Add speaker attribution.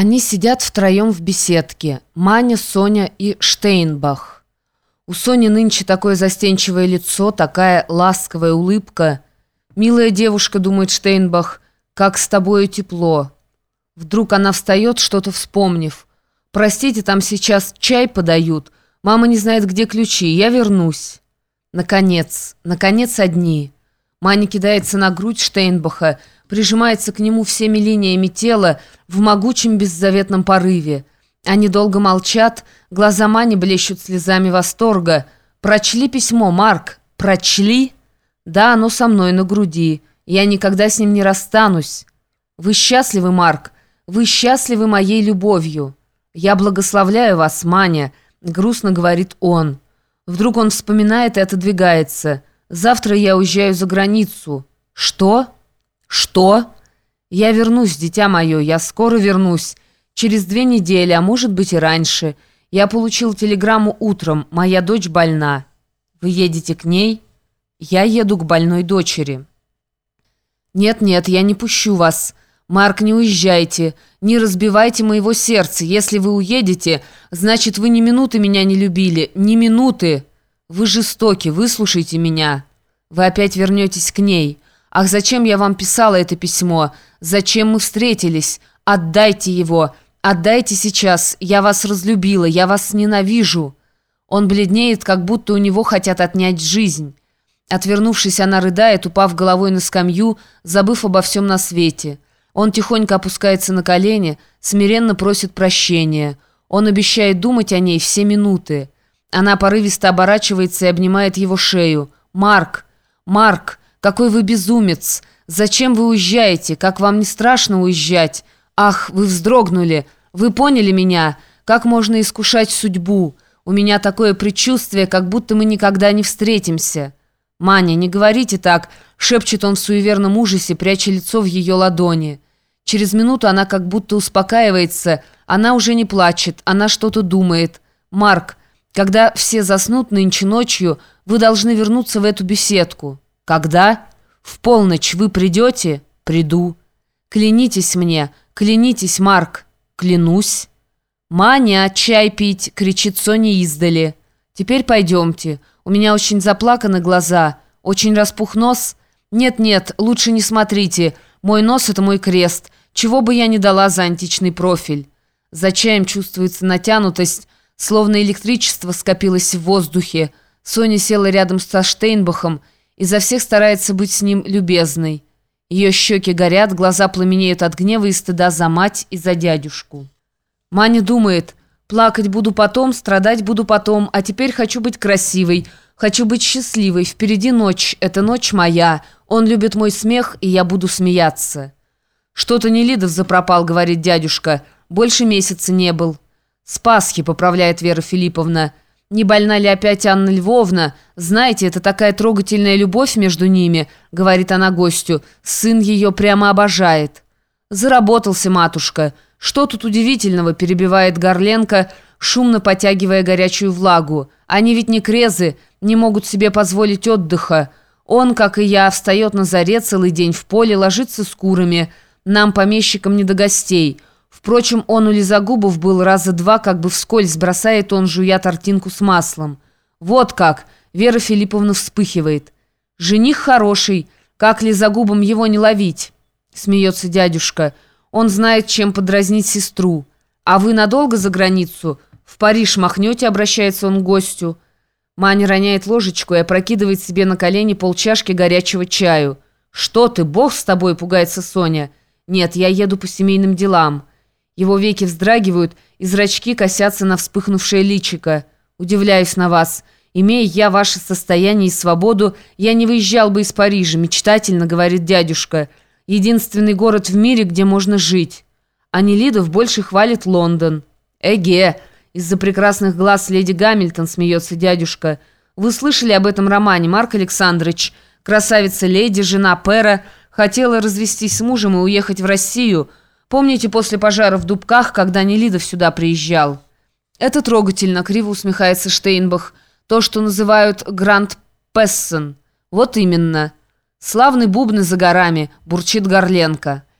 Speaker 1: Они сидят втроем в беседке. Маня, Соня и Штейнбах. У Сони нынче такое застенчивое лицо, такая ласковая улыбка. «Милая девушка», — думает Штейнбах, — «как с тобою тепло». Вдруг она встает, что-то вспомнив. «Простите, там сейчас чай подают. Мама не знает, где ключи. Я вернусь». Наконец, наконец одни. Маня кидается на грудь Штейнбаха, прижимается к нему всеми линиями тела в могучем беззаветном порыве. Они долго молчат, глаза Мани блещут слезами восторга. «Прочли письмо, Марк? Прочли?» «Да, оно со мной на груди. Я никогда с ним не расстанусь». «Вы счастливы, Марк? Вы счастливы моей любовью?» «Я благословляю вас, Маня», — грустно говорит он. Вдруг он вспоминает и отодвигается. «Завтра я уезжаю за границу». «Что?» «Что?» «Я вернусь, дитя мое, я скоро вернусь. Через две недели, а может быть и раньше. Я получил телеграмму утром, моя дочь больна. Вы едете к ней?» «Я еду к больной дочери». «Нет-нет, я не пущу вас. Марк, не уезжайте. Не разбивайте моего сердца. Если вы уедете, значит, вы ни минуты меня не любили. Ни минуты. Вы жестоки, выслушайте меня. Вы опять вернетесь к ней». «Ах, зачем я вам писала это письмо? Зачем мы встретились? Отдайте его! Отдайте сейчас! Я вас разлюбила, я вас ненавижу!» Он бледнеет, как будто у него хотят отнять жизнь. Отвернувшись, она рыдает, упав головой на скамью, забыв обо всем на свете. Он тихонько опускается на колени, смиренно просит прощения. Он обещает думать о ней все минуты. Она порывисто оборачивается и обнимает его шею. «Марк! Марк!» Какой вы безумец! Зачем вы уезжаете? Как вам не страшно уезжать? Ах, вы вздрогнули! Вы поняли меня? Как можно искушать судьбу? У меня такое предчувствие, как будто мы никогда не встретимся. Маня, не говорите так, шепчет он в суеверном ужасе, пряча лицо в ее ладони. Через минуту она как будто успокаивается, она уже не плачет, она что-то думает. Марк, когда все заснут нынче ночью, вы должны вернуться в эту беседку. «Когда? В полночь вы придете?» «Приду». «Клянитесь мне, клянитесь, Марк». «Клянусь». «Маня, чай пить!» — кричит Соня издали. «Теперь пойдемте. У меня очень заплаканы глаза. Очень распух нос. Нет-нет, лучше не смотрите. Мой нос — это мой крест. Чего бы я ни дала за античный профиль». За чаем чувствуется натянутость, словно электричество скопилось в воздухе. Соня села рядом со Штейнбахом изо всех старается быть с ним любезной. Ее щеки горят, глаза пламенеют от гнева и стыда за мать и за дядюшку. Маня думает, плакать буду потом, страдать буду потом, а теперь хочу быть красивой, хочу быть счастливой, впереди ночь, эта ночь моя, он любит мой смех, и я буду смеяться. «Что-то Нелидов запропал», — говорит дядюшка, — «больше месяца не был». «С Пасхи», — поправляет Вера Филипповна, — «Не больна ли опять Анна Львовна? Знаете, это такая трогательная любовь между ними», — говорит она гостю. «Сын ее прямо обожает». «Заработался, матушка. Что тут удивительного?» — перебивает Горленко, шумно потягивая горячую влагу. «Они ведь не крезы, не могут себе позволить отдыха. Он, как и я, встает на заре целый день в поле, ложится с курами. Нам, помещикам, не до гостей». Впрочем, он у Лизагубов был раза два, как бы вскользь бросает он, жуя тортинку с маслом. «Вот как!» — Вера Филипповна вспыхивает. «Жених хороший. Как Лизагубам его не ловить?» — смеется дядюшка. «Он знает, чем подразнить сестру. А вы надолго за границу? В Париж махнете?» — обращается он к гостю. Маня роняет ложечку и опрокидывает себе на колени полчашки горячего чаю. «Что ты, бог с тобой?» — пугается Соня. «Нет, я еду по семейным делам». Его веки вздрагивают, и зрачки косятся на вспыхнувшее личико. Удивляюсь на вас. Имея я ваше состояние и свободу, я не выезжал бы из Парижа, мечтательно говорит дядюшка. Единственный город в мире, где можно жить. А Нелидов больше хвалит Лондон. Эге, из-за прекрасных глаз леди Гамильтон смеется дядюшка. Вы слышали об этом романе, Марк Александрович? Красавица леди, жена Пера, хотела развестись с мужем и уехать в Россию – Помните после пожара в Дубках, когда Нелидов сюда приезжал? Это трогательно, криво усмехается Штейнбах. То, что называют Гранд Пессен. Вот именно. Славный бубны за горами, бурчит Горленко.